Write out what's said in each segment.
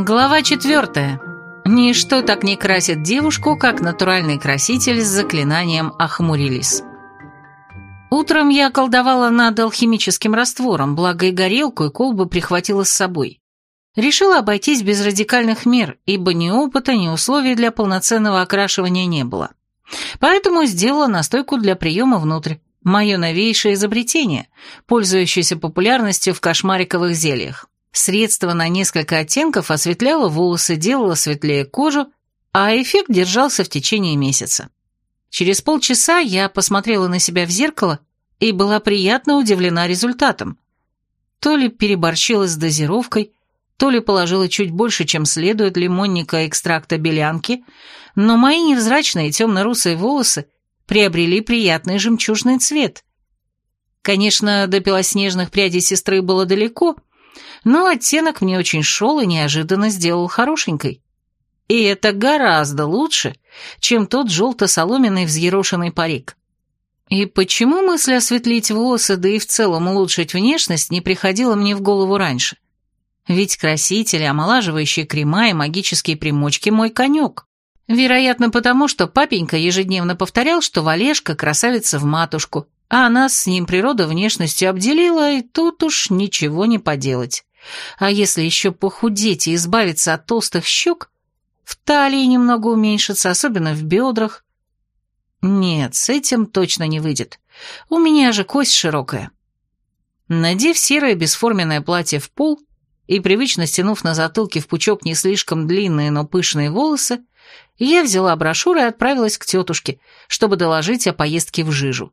Глава четвертая. Ничто так не красит девушку, как натуральный краситель с заклинанием «Охмурились». Утром я колдовала над алхимическим раствором, благо и горелку, и колбу прихватила с собой. Решила обойтись без радикальных мер, ибо ни опыта, ни условий для полноценного окрашивания не было. Поэтому сделала настойку для приема внутрь, мое новейшее изобретение, пользующееся популярностью в кошмариковых зельях. Средство на несколько оттенков осветляло волосы, делало светлее кожу, а эффект держался в течение месяца. Через полчаса я посмотрела на себя в зеркало и была приятно удивлена результатом. То ли переборщила с дозировкой, то ли положила чуть больше, чем следует лимонника экстракта белянки, но мои невзрачные темно-русые волосы приобрели приятный жемчужный цвет. Конечно, до белоснежных прядей сестры было далеко, но оттенок мне очень шел и неожиданно сделал хорошенькой. И это гораздо лучше, чем тот желто-соломенный взъерошенный парик. И почему мысль осветлить волосы, да и в целом улучшить внешность, не приходила мне в голову раньше? Ведь красители, омолаживающие крема и магические примочки – мой конек. Вероятно, потому что папенька ежедневно повторял, что Валешка красавица в матушку, а нас с ним природа внешностью обделила, и тут уж ничего не поделать. А если еще похудеть и избавиться от толстых щек, в талии немного уменьшится, особенно в бедрах. Нет, с этим точно не выйдет. У меня же кость широкая. Надев серое бесформенное платье в пол и привычно стянув на затылке в пучок не слишком длинные, но пышные волосы, я взяла брошюру и отправилась к тетушке, чтобы доложить о поездке в Жижу.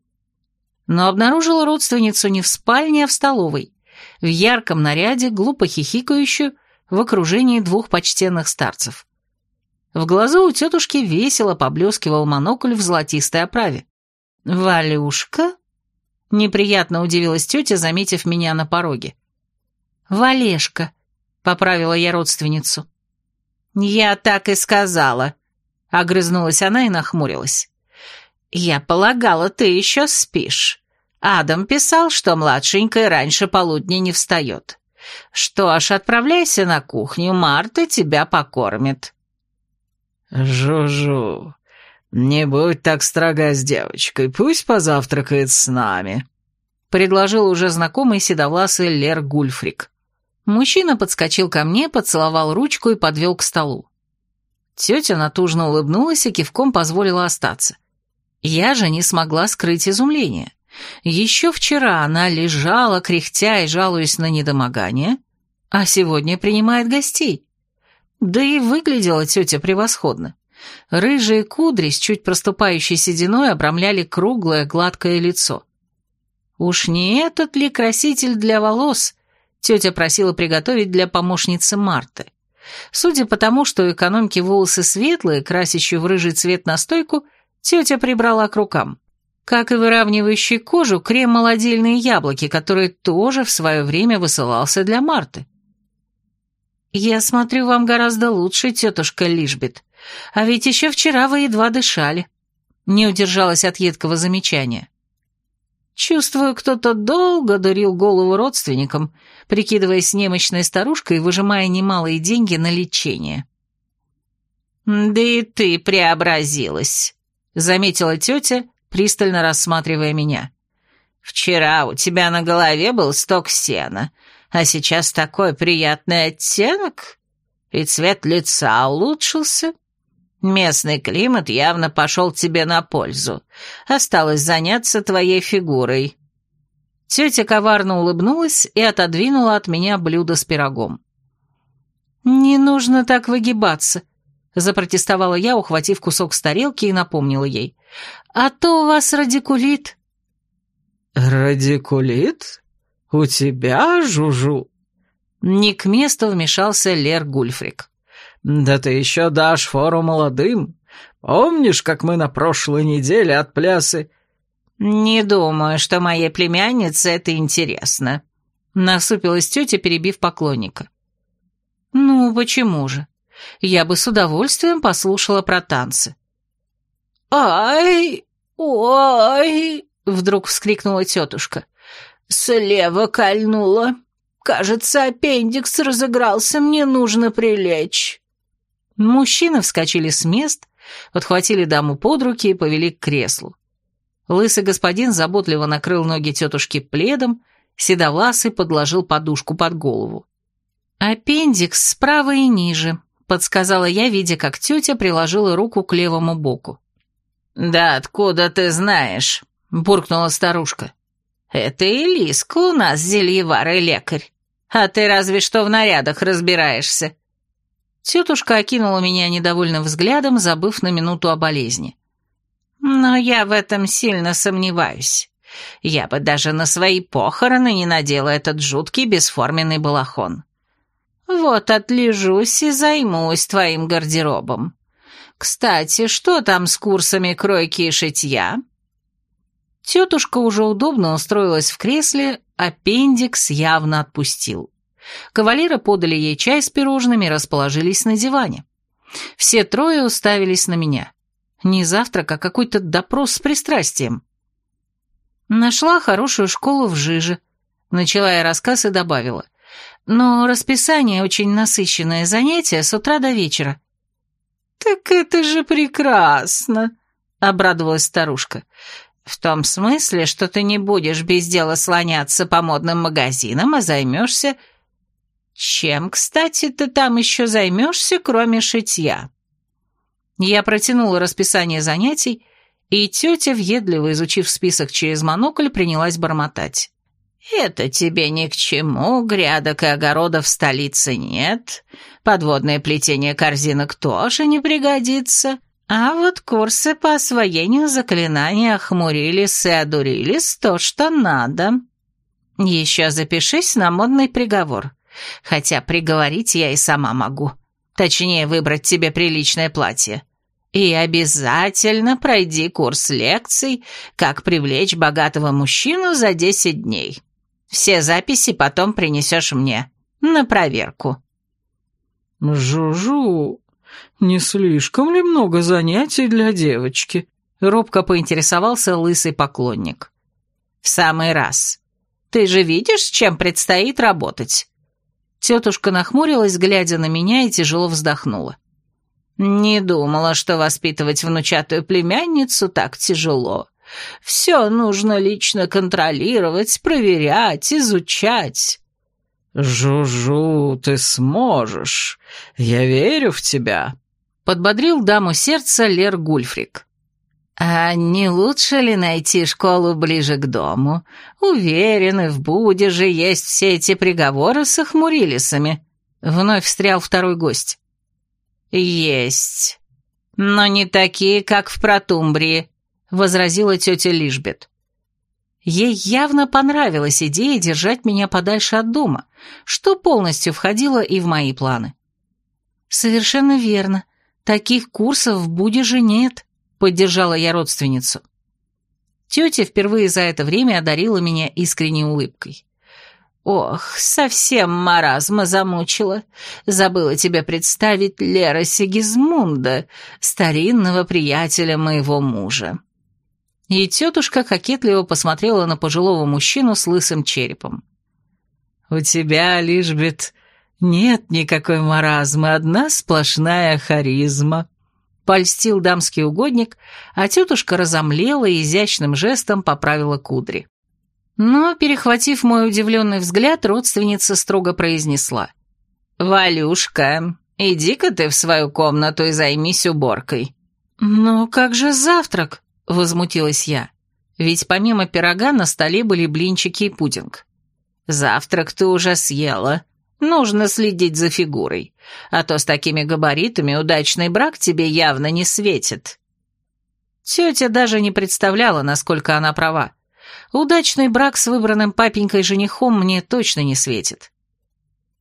Но обнаружила родственницу не в спальне, а в столовой, в ярком наряде, глупо хихикающую, в окружении двух почтенных старцев. В глазу у тетушки весело поблескивал монокль в золотистой оправе. «Валюшка?» — неприятно удивилась тетя, заметив меня на пороге. «Валешка», — поправила я родственницу. «Я так и сказала», — огрызнулась она и нахмурилась. «Я полагала, ты еще спишь. Адам писал, что младшенькая раньше полудня не встает. Что ж, отправляйся на кухню, Марта тебя покормит». «Жу-жу, не будь так строга с девочкой, пусть позавтракает с нами», — предложил уже знакомый седовласый Лер Гульфрик. Мужчина подскочил ко мне, поцеловал ручку и подвел к столу. Тетя натужно улыбнулась и кивком позволила остаться. Я же не смогла скрыть изумление. Еще вчера она лежала, кряхтя и жалуясь на недомогание, а сегодня принимает гостей. Да и выглядела тетя превосходно. Рыжие кудри с чуть проступающей сединой обрамляли круглое гладкое лицо. Уж не этот ли краситель для волос тетя просила приготовить для помощницы Марты? Судя по тому, что экономки волосы светлые, красящую в рыжий цвет настойку, тетя прибрала к рукам. Как и выравнивающий кожу, крем «Молодильные яблоки», который тоже в свое время высылался для Марты. «Я смотрю, вам гораздо лучше, тетушка Лишбет. А ведь еще вчера вы едва дышали». Не удержалась от едкого замечания. Чувствую, кто-то долго дурил голову родственникам, прикидываясь немощной старушкой и выжимая немалые деньги на лечение. «Да и ты преобразилась», — заметила тетя, пристально рассматривая меня. «Вчера у тебя на голове был сток сена, а сейчас такой приятный оттенок, и цвет лица улучшился. Местный климат явно пошел тебе на пользу. Осталось заняться твоей фигурой». Тетя коварно улыбнулась и отодвинула от меня блюдо с пирогом. «Не нужно так выгибаться», — запротестовала я, ухватив кусок с тарелки и напомнила ей. «А то у вас радикулит». «Радикулит?» «У тебя, Жужу?» Не к месту вмешался Лер Гульфрик. «Да ты еще дашь фору молодым. Помнишь, как мы на прошлой неделе от плясы...» «Не думаю, что моей племяннице это интересно», — насупилась тетя, перебив поклонника. «Ну, почему же? Я бы с удовольствием послушала про танцы». «Ай! Ой!» — вдруг вскрикнула тетушка. «Слева кольнула. Кажется, аппендикс разыгрался, мне нужно прилечь». Мужчины вскочили с мест, подхватили даму под руки и повели к креслу. Лысый господин заботливо накрыл ноги тетушки пледом, седовласый подложил подушку под голову. «Аппендикс справа и ниже», — подсказала я, видя, как тетя приложила руку к левому боку. «Да откуда ты знаешь?» — буркнула старушка. «Это Элиска у нас зельевар и лекарь. А ты разве что в нарядах разбираешься». Тетушка окинула меня недовольным взглядом, забыв на минуту о болезни. «Но я в этом сильно сомневаюсь. Я бы даже на свои похороны не надела этот жуткий бесформенный балахон. Вот отлежусь и займусь твоим гардеробом. Кстати, что там с курсами кройки и шитья?» Тетушка уже удобно устроилась в кресле, аппендикс явно отпустил. Кавалеры подали ей чай с пирожными расположились на диване. Все трое уставились на меня. Не завтрак, а какой-то допрос с пристрастием. Нашла хорошую школу в Жиже. Начала я рассказ и добавила. Но расписание очень насыщенное занятие с утра до вечера. «Так это же прекрасно!» — обрадовалась старушка. «В том смысле, что ты не будешь без дела слоняться по модным магазинам, а займешься «Чем, кстати, ты там еще займешься, кроме шитья?» Я протянула расписание занятий, и тетя, въедливо изучив список через монокль, принялась бормотать. «Это тебе ни к чему, грядок и огородов в столице нет, подводное плетение корзинок тоже не пригодится, а вот курсы по освоению заклинаний охмурились и одурились то, что надо. Еще запишись на модный приговор. Хотя приговорить я и сама могу. Точнее, выбрать тебе приличное платье. И обязательно пройди курс лекций, как привлечь богатого мужчину за 10 дней. Все записи потом принесешь мне на проверку. «Жужу, не слишком ли много занятий для девочки?» Робко поинтересовался лысый поклонник. «В самый раз. Ты же видишь, с чем предстоит работать?» Тетушка нахмурилась, глядя на меня, и тяжело вздохнула. «Не думала, что воспитывать внучатую племянницу так тяжело. Все нужно лично контролировать, проверять, изучать». «Жужу, ты сможешь. Я верю в тебя», — подбодрил даму сердца Лер Гульфрик. «А не лучше ли найти школу ближе к дому? Уверены, в Буде же есть все эти приговоры с охмурилисами». Вновь встрял второй гость. «Есть. Но не такие, как в Протумбрии», — возразила тетя Лишбет. Ей явно понравилась идея держать меня подальше от дома, что полностью входило и в мои планы. «Совершенно верно. Таких курсов в Буде же нет», Поддержала я родственницу. Тетя впервые за это время одарила меня искренней улыбкой. «Ох, совсем маразма замучила. Забыла тебе представить Лера Сигизмунда, старинного приятеля моего мужа». И тетушка кокетливо посмотрела на пожилого мужчину с лысым черепом. «У тебя, Лишбет, нет никакой маразмы, одна сплошная харизма», Польстил дамский угодник, а тетушка разомлела и изящным жестом поправила кудри. Но, перехватив мой удивленный взгляд, родственница строго произнесла. «Валюшка, иди-ка ты в свою комнату и займись уборкой». «Но как же завтрак?» — возмутилась я. Ведь помимо пирога на столе были блинчики и пудинг. «Завтрак ты уже съела», Нужно следить за фигурой, а то с такими габаритами удачный брак тебе явно не светит». Тетя даже не представляла, насколько она права. Удачный брак с выбранным папенькой женихом мне точно не светит.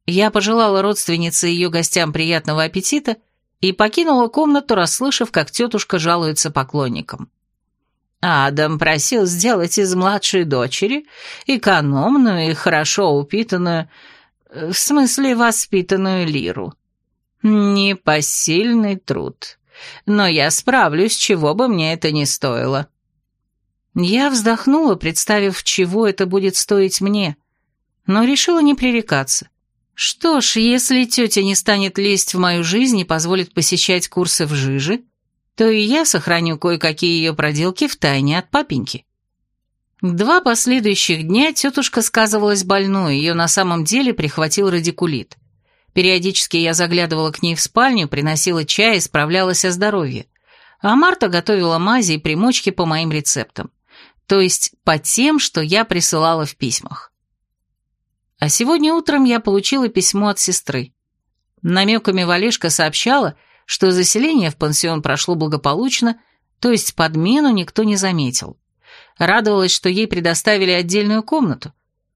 Я пожелала родственнице и ее гостям приятного аппетита и покинула комнату, расслышав, как тетушка жалуется поклонникам. Адам просил сделать из младшей дочери экономную и хорошо упитанную в смысле воспитанную лиру. Непосильный труд. Но я справлюсь, чего бы мне это ни стоило. Я вздохнула, представив, чего это будет стоить мне. но решила не пререкаться. Что ж, если тетя не станет лезть в мою жизнь и позволит посещать курсы в жиже, то и я сохраню кое-какие ее проделки в тайне от папеньки. Два последующих дня тетушка сказывалась больной, ее на самом деле прихватил радикулит. Периодически я заглядывала к ней в спальню, приносила чай и справлялась о здоровье. А Марта готовила мази и примочки по моим рецептам. То есть по тем, что я присылала в письмах. А сегодня утром я получила письмо от сестры. Намеками Валешка сообщала, что заселение в пансион прошло благополучно, то есть подмену никто не заметил. Радовалась, что ей предоставили отдельную комнату.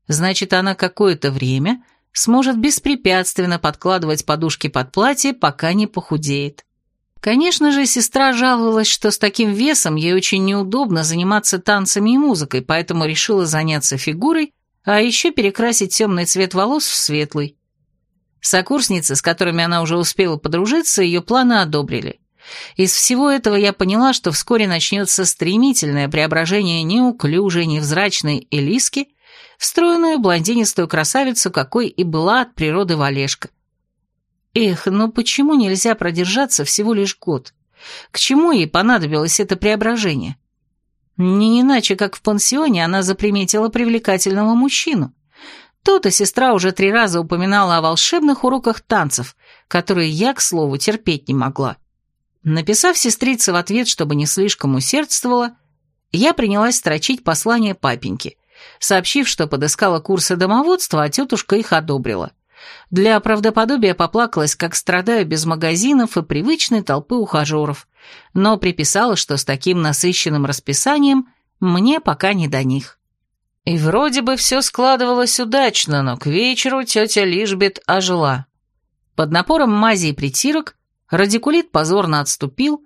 Значит, она какое-то время сможет беспрепятственно подкладывать подушки под платье, пока не похудеет. Конечно же, сестра жаловалась, что с таким весом ей очень неудобно заниматься танцами и музыкой, поэтому решила заняться фигурой, а еще перекрасить темный цвет волос в светлый. Сокурсницы, с которыми она уже успела подружиться, ее планы одобрили. Из всего этого я поняла, что вскоре начнется стремительное преображение неуклюжей, невзрачной Элиски в стройную блондинистую красавицу, какой и была от природы Валешка. Эх, но почему нельзя продержаться всего лишь год? К чему ей понадобилось это преображение? Не иначе, как в пансионе она заприметила привлекательного мужчину. То-то сестра уже три раза упоминала о волшебных уроках танцев, которые я, к слову, терпеть не могла. Написав сестрице в ответ, чтобы не слишком усердствовала, я принялась строчить послание папеньке, сообщив, что подыскала курсы домоводства, а тетушка их одобрила. Для правдоподобия поплакалась, как страдаю без магазинов и привычной толпы ухажеров, но приписала, что с таким насыщенным расписанием мне пока не до них. И вроде бы все складывалось удачно, но к вечеру тетя Лишбет ожила. Под напором мази и притирок радикулит позорно отступил,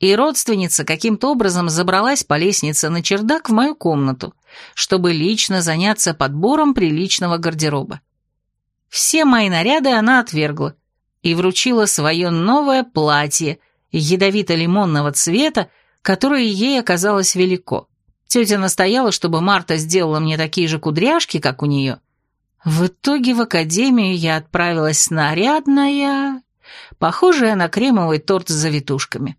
и родственница каким-то образом забралась по лестнице на чердак в мою комнату, чтобы лично заняться подбором приличного гардероба. Все мои наряды она отвергла и вручила свое новое платье ядовито-лимонного цвета, которое ей оказалось велико. Тетя настояла, чтобы Марта сделала мне такие же кудряшки, как у нее. В итоге в академию я отправилась нарядная, похожая на кремовый торт с завитушками.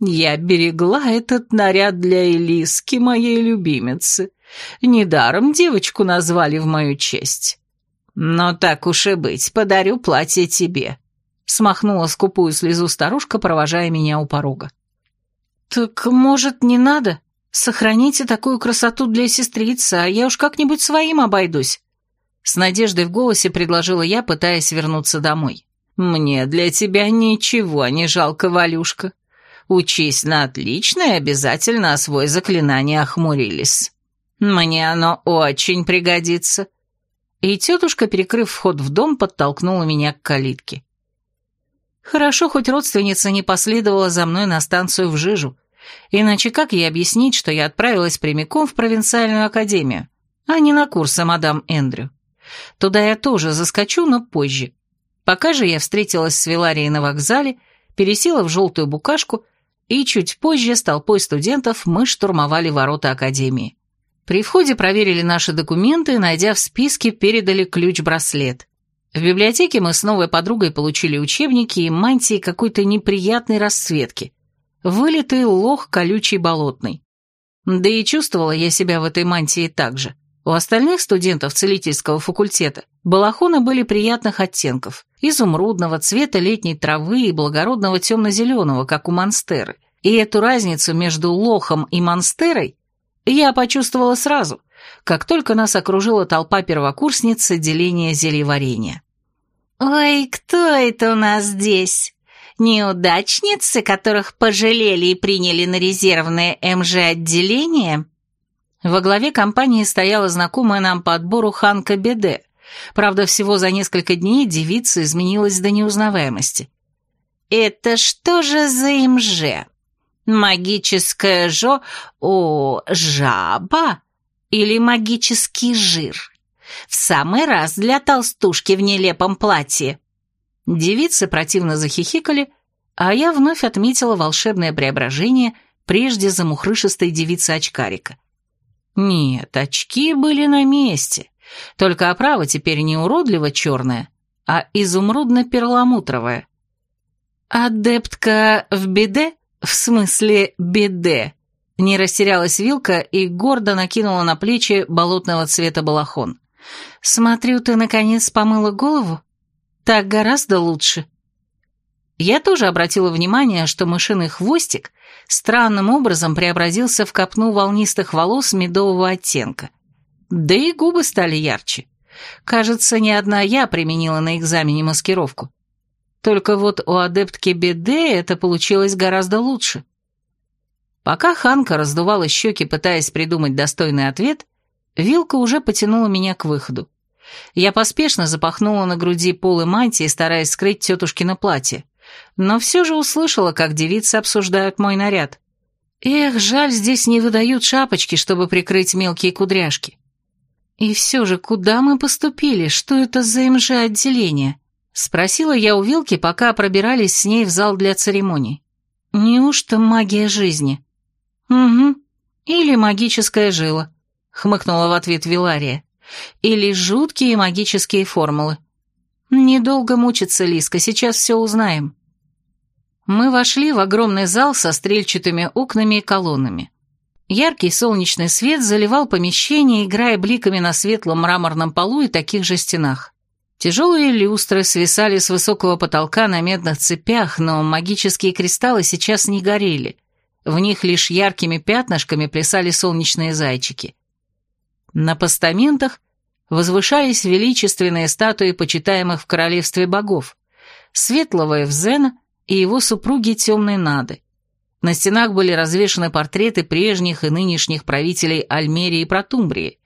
Я берегла этот наряд для Элиски, моей любимицы. Недаром девочку назвали в мою честь. Но так уж и быть, подарю платье тебе. Смахнула скупую слезу старушка, провожая меня у порога. «Так, может, не надо? Сохраните такую красоту для сестрицы, а я уж как-нибудь своим обойдусь». С надеждой в голосе предложила я, пытаясь вернуться домой. «Мне для тебя ничего не жалко, Валюшка. Учись на отлично и обязательно освой заклинание охмурились. Мне оно очень пригодится». И тетушка, перекрыв вход в дом, подтолкнула меня к калитке. Хорошо, хоть родственница не последовала за мной на станцию в Жижу, иначе как ей объяснить, что я отправилась прямиком в провинциальную академию, а не на курсы мадам Эндрю? Туда я тоже заскочу, но позже. Пока же я встретилась с Виларией на вокзале, пересела в желтую букашку, и чуть позже с толпой студентов мы штурмовали ворота академии. При входе проверили наши документы найдя в списке, передали ключ-браслет. В библиотеке мы с новой подругой получили учебники и мантии какой-то неприятной расцветки. Вылитый лох колючий болотный. Да и чувствовала я себя в этой мантии так же. У остальных студентов целительского факультета балахоны были приятных оттенков, изумрудного цвета летней травы и благородного темно-зеленого, как у монстеры. И эту разницу между лохом и монстерой я почувствовала сразу, как только нас окружила толпа первокурсниц отделения зельеварения. «Ой, кто это у нас здесь? Неудачницы, которых пожалели и приняли на резервное МЖ-отделение?» Во главе компании стояла знакомая нам по отбору Ханка Беде. Правда, всего за несколько дней девица изменилась до неузнаваемости. «Это что же за МЖ? Магическая жо... О, жаба? Или магический жир? В самый раз для толстушки в нелепом платье». Девицы противно захихикали, а я вновь отметила волшебное преображение прежде замухрышистой девицы-очкарика. Нет, очки были на месте, Только оправа теперь не уродливо-черная, а изумрудно-перламутровая. «Адептка в беде? В смысле беде?» Не растерялась Вилка и гордо накинула на плечи болотного цвета балахон. «Смотрю, ты наконец помыла голову? Так гораздо лучше». Я тоже обратила внимание, что мышиный хвостик странным образом преобразился в копну волнистых волос медового оттенка. Да и губы стали ярче. Кажется, не одна я применила на экзамене маскировку. Только вот у адептки Беде это получилось гораздо лучше. Пока Ханка раздувала щеки, пытаясь придумать достойный ответ, Вилка уже потянула меня к выходу. Я поспешно запахнула на груди полы мантии, стараясь скрыть тетушкино платье, но все же услышала, как девицы обсуждают мой наряд. Эх, жаль, здесь не выдают шапочки, чтобы прикрыть мелкие кудряшки. И все же, куда мы поступили? Что это за МЖ-отделение? Спросила я у Вилки, пока пробирались с ней в зал для церемоний. Неужто магия жизни? Угу. Или магическая жила, хмыкнула в ответ Вилария. Или жуткие магические формулы. Недолго мучиться, Лиска, сейчас все узнаем. Мы вошли в огромный зал со стрельчатыми окнами и колоннами. Яркий солнечный свет заливал помещение, играя бликами на светлом мраморном полу и таких же стенах. Тяжелые люстры свисали с высокого потолка на медных цепях, но магические кристаллы сейчас не горели. В них лишь яркими пятнышками плясали солнечные зайчики. На постаментах возвышались величественные статуи почитаемых в королевстве богов, светлого Эвзена и его супруги Темной Нады. На стенах были развешаны портреты прежних и нынешних правителей Альмерии и Протумбрии,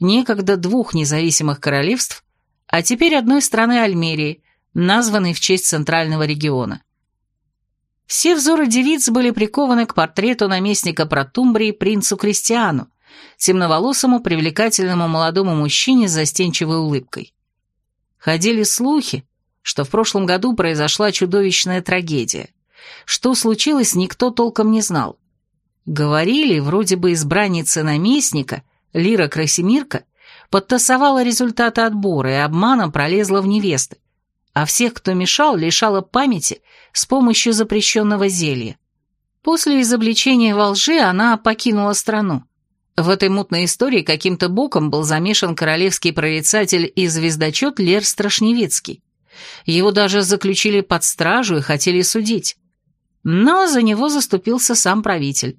некогда двух независимых королевств, а теперь одной страны Альмерии, названной в честь центрального региона. Все взоры девиц были прикованы к портрету наместника Протумбрии принцу Кристиану, темноволосому привлекательному молодому мужчине с застенчивой улыбкой. Ходили слухи, что в прошлом году произошла чудовищная трагедия. Что случилось, никто толком не знал. Говорили, вроде бы избранница наместника, Лира Красимирка, подтасовала результаты отбора и обманом пролезла в невесты, а всех, кто мешал, лишала памяти с помощью запрещенного зелья. После изобличения во лжи она покинула страну. В этой мутной истории каким-то боком был замешан королевский прорицатель и звездочет Лер Страшневицкий. Его даже заключили под стражу и хотели судить. Но за него заступился сам правитель.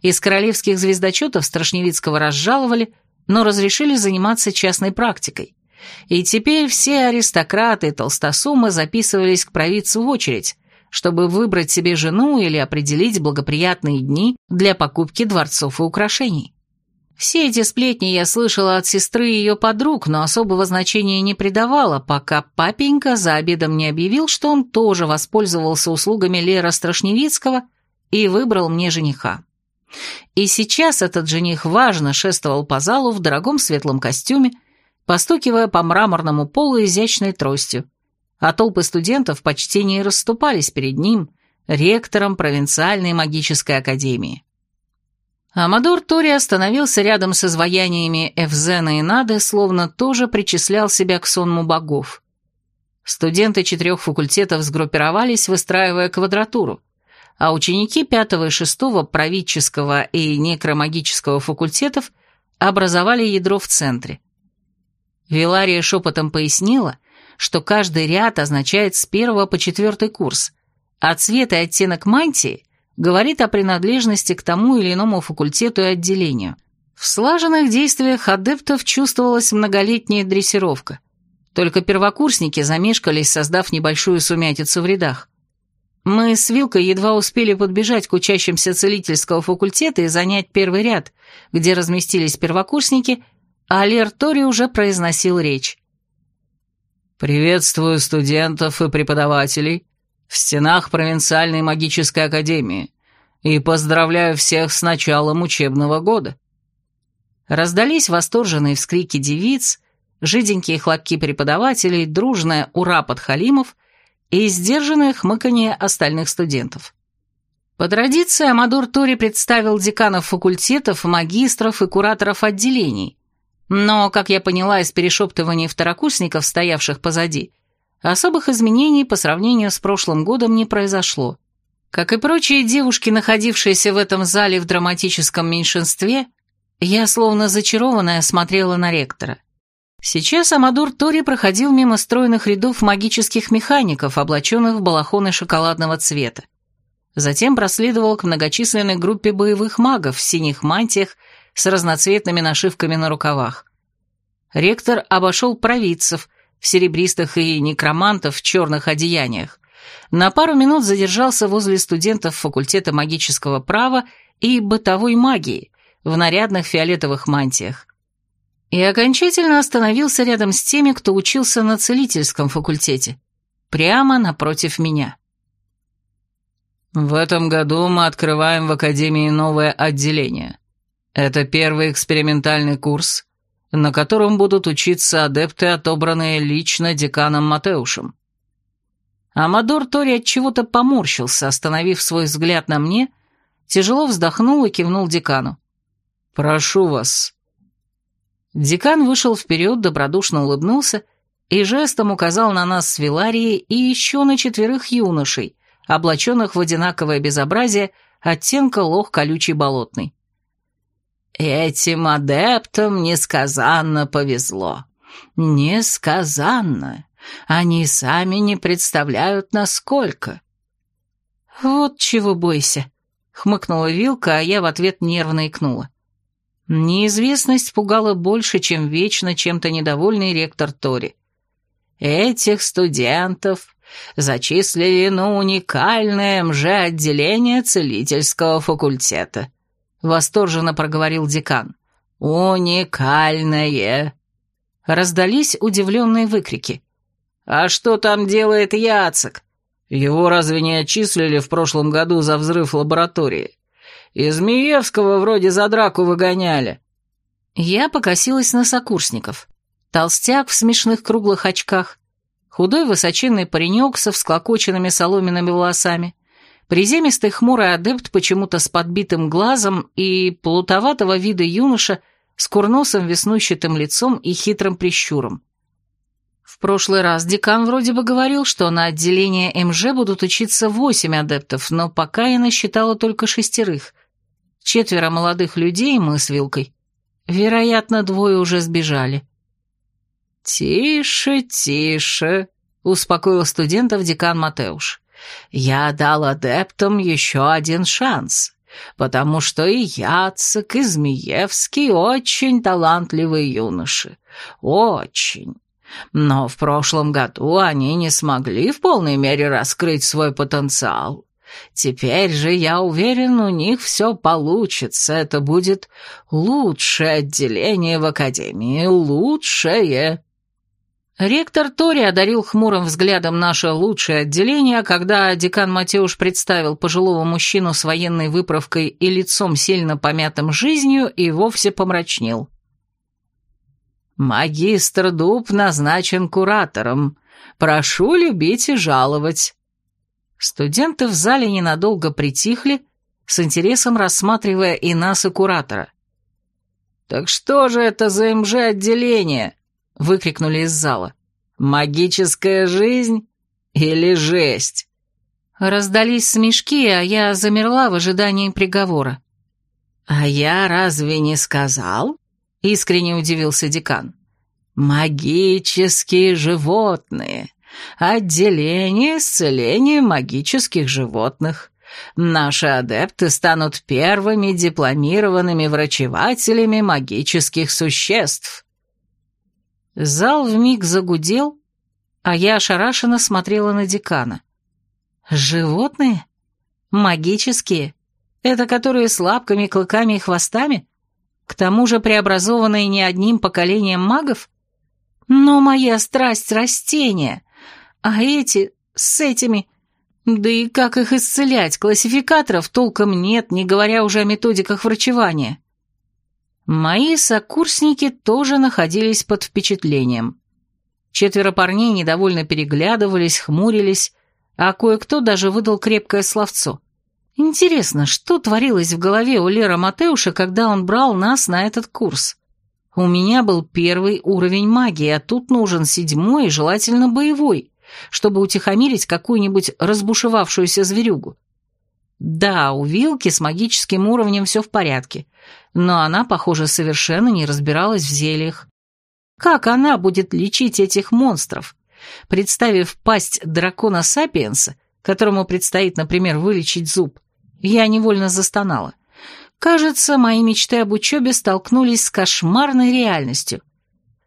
Из королевских звездочетов Страшневицкого разжаловали, но разрешили заниматься частной практикой. И теперь все аристократы и толстосумы записывались к провидцу в очередь, чтобы выбрать себе жену или определить благоприятные дни для покупки дворцов и украшений. Все эти сплетни я слышала от сестры и ее подруг, но особого значения не придавала, пока папенька за обедом не объявил, что он тоже воспользовался услугами Лера Страшневицкого и выбрал мне жениха. И сейчас этот жених важно шествовал по залу в дорогом светлом костюме, постукивая по мраморному полу изящной тростью, а толпы студентов почти не расступались перед ним, ректором провинциальной магической академии. Амадор Тори остановился рядом с изваяниями Эвзена и Нады, словно тоже причислял себя к сонму богов. Студенты четырех факультетов сгруппировались, выстраивая квадратуру, а ученики пятого и шестого правительского и некромагического факультетов образовали ядро в центре. Вилария шепотом пояснила, что каждый ряд означает с первого по четвертый курс, а цвет и оттенок мантии – говорит о принадлежности к тому или иному факультету и отделению. В слаженных действиях адептов чувствовалась многолетняя дрессировка. Только первокурсники замешкались, создав небольшую сумятицу в рядах. Мы с Вилкой едва успели подбежать к учащимся целительского факультета и занять первый ряд, где разместились первокурсники, а Лер Тори уже произносил речь. «Приветствую студентов и преподавателей, в стенах провинциальной магической академии и поздравляю всех с началом учебного года». Раздались восторженные вскрики девиц, жиденькие хлопки преподавателей, дружное «Ура!» подхалимов и сдержанное хмыканье остальных студентов. По традиции Амадор Тори представил деканов факультетов, магистров и кураторов отделений, Но, как я поняла из перешептываний второкурсников, стоявших позади, особых изменений по сравнению с прошлым годом не произошло. Как и прочие девушки, находившиеся в этом зале в драматическом меньшинстве, я, словно зачарованная, смотрела на ректора. Сейчас Амадур Тори проходил мимо стройных рядов магических механиков, облаченных в балахоны шоколадного цвета. Затем проследовал к многочисленной группе боевых магов в синих мантиях с разноцветными нашивками на рукавах. Ректор обошел провидцев в серебристых и некромантов в черных одеяниях. На пару минут задержался возле студентов факультета магического права и бытовой магии в нарядных фиолетовых мантиях. И окончательно остановился рядом с теми, кто учился на целительском факультете, прямо напротив меня. В этом году мы открываем в Академии новое отделение. Это первый экспериментальный курс, на котором будут учиться адепты, отобранные лично деканом Матеушем. Амадор Тори от чего-то поморщился, остановив свой взгляд на мне, тяжело вздохнул и кивнул декану. «Прошу вас». Декан вышел вперед, добродушно улыбнулся и жестом указал на нас с Виларией и еще на четверых юношей, облаченных в одинаковое безобразие оттенка лох колючий болотный. «Этим адептам несказанно повезло. Несказанно. Они сами не представляют, насколько». «Вот чего бойся», — хмыкнула Вилка, а я в ответ нервно икнула. Неизвестность пугала больше, чем вечно чем-то недовольный ректор Тори. «Этих студентов зачислили на уникальное МЖ-отделение целительского факультета», — восторженно проговорил декан. «Уникальное!» Раздались удивленные выкрики. «А что там делает Яцек? Его разве не отчислили в прошлом году за взрыв лаборатории? Из Миевского вроде за драку выгоняли». Я покосилась на сокурсников. Толстяк в смешных круглых очках, худой высоченный паренек со всклокоченными соломенными волосами, приземистый хмурый адепт почему-то с подбитым глазом и плутоватого вида юноша с курносым веснущатым лицом и хитрым прищуром. В прошлый раз декан вроде бы говорил, что на отделение МЖ будут учиться восемь адептов, но пока я насчитала только шестерых. Четверо молодых людей, мы с Вилкой. Вероятно, двое уже сбежали. «Тише, тише», — успокоил студентов декан Матеуш. «Я дал адептам еще один шанс, потому что и Яцек, и Змеевский очень талантливые юноши. Очень. Но в прошлом году они не смогли в полной мере раскрыть свой потенциал. Теперь же, я уверен, у них все получится. Это будет лучшее отделение в Академии. Лучшее. Ректор Тори одарил хмурым взглядом наше лучшее отделение, когда декан Матеуш представил пожилого мужчину с военной выправкой и лицом сильно помятым жизнью и вовсе помрачнел. «Магистр Дуб назначен куратором. Прошу любить и жаловать». Студенты в зале ненадолго притихли, с интересом рассматривая и нас, и куратора. «Так что же это за МЖ-отделение?» — выкрикнули из зала. «Магическая жизнь или жесть?» Раздались смешки, а я замерла в ожидании приговора. «А я разве не сказал?» — искренне удивился декан. «Магические животные. Отделение исцеления магических животных. Наши адепты станут первыми дипломированными врачевателями магических существ». Зал вмиг загудел, а я ошарашенно смотрела на декана. «Животные? Магические? Это которые с лапками, клыками и хвостами? К тому же преобразованные не одним поколением магов? Но моя страсть — растения, а эти с этими... Да и как их исцелять? Классификаторов толком нет, не говоря уже о методиках врачевания. Мои сокурсники тоже находились под впечатлением. Четверо парней недовольно переглядывались, хмурились, а кое-кто даже выдал крепкое словцо. Интересно, что творилось в голове у Лера Матеуша, когда он брал нас на этот курс? У меня был первый уровень магии, а тут нужен седьмой и желательно боевой, чтобы утихомирить какую-нибудь разбушевавшуюся зверюгу. Да, у Вилки с магическим уровнем все в порядке, но она, похоже, совершенно не разбиралась в зельях. Как она будет лечить этих монстров? Представив пасть дракона Сапиенса, которому предстоит, например, вылечить зуб, я невольно застонала. Кажется, мои мечты об учебе столкнулись с кошмарной реальностью.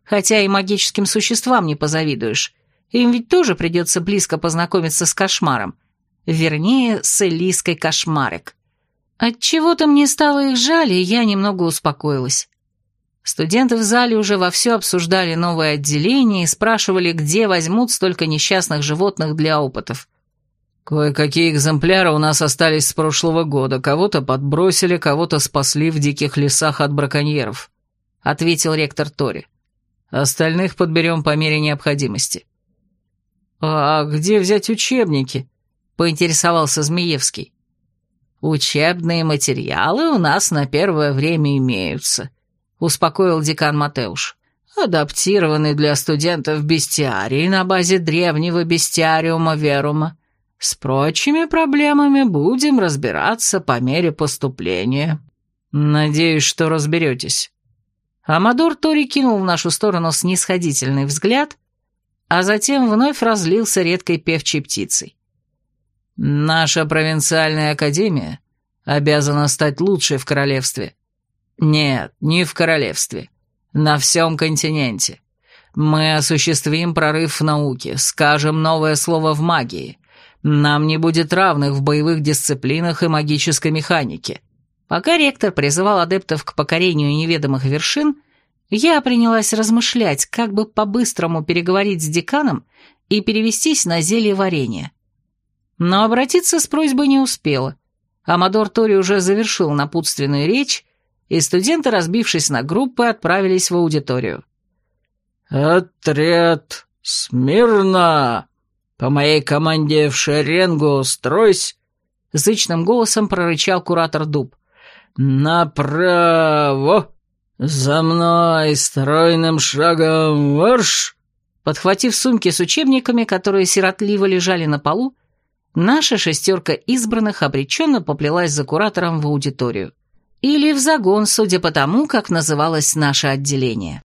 Хотя и магическим существам не позавидуешь. Им ведь тоже придется близко познакомиться с кошмаром. Вернее, с Элиской Кошмарик. Отчего-то мне стало их жаль, и я немного успокоилась. Студенты в зале уже вовсю обсуждали новое отделение и спрашивали, где возьмут столько несчастных животных для опытов. «Кое-какие экземпляры у нас остались с прошлого года. Кого-то подбросили, кого-то спасли в диких лесах от браконьеров», — ответил ректор Тори. «Остальных подберем по мере необходимости». «А где взять учебники?» — поинтересовался Змеевский. «Учебные материалы у нас на первое время имеются», — успокоил декан Матеуш. «Адаптированы для студентов бестиарии на базе древнего бестиариума Верума. С прочими проблемами будем разбираться по мере поступления». «Надеюсь, что разберетесь». Амадор Тори кинул в нашу сторону снисходительный взгляд, а затем вновь разлился редкой певчей птицей. Наша провинциальная академия обязана стать лучшей в королевстве. Нет, не в королевстве. На всем континенте. Мы осуществим прорыв в науке, скажем новое слово в магии. Нам не будет равных в боевых дисциплинах и магической механике. Пока ректор призывал адептов к покорению неведомых вершин, я принялась размышлять, как бы по-быстрому переговорить с деканом и перевестись на зелье варенья. Но обратиться с просьбой не успела. Амадор Тори уже завершил напутственную речь, и студенты, разбившись на группы, отправились в аудиторию. «Отряд! Смирно! По моей команде в шеренгу стройсь!» Зычным голосом прорычал куратор Дуб. «Направо! За мной стройным шагом марш!» Подхватив сумки с учебниками, которые сиротливо лежали на полу, наша шестерка избранных обреченно поплелась за куратором в аудиторию. Или в загон, судя по тому, как называлось наше отделение.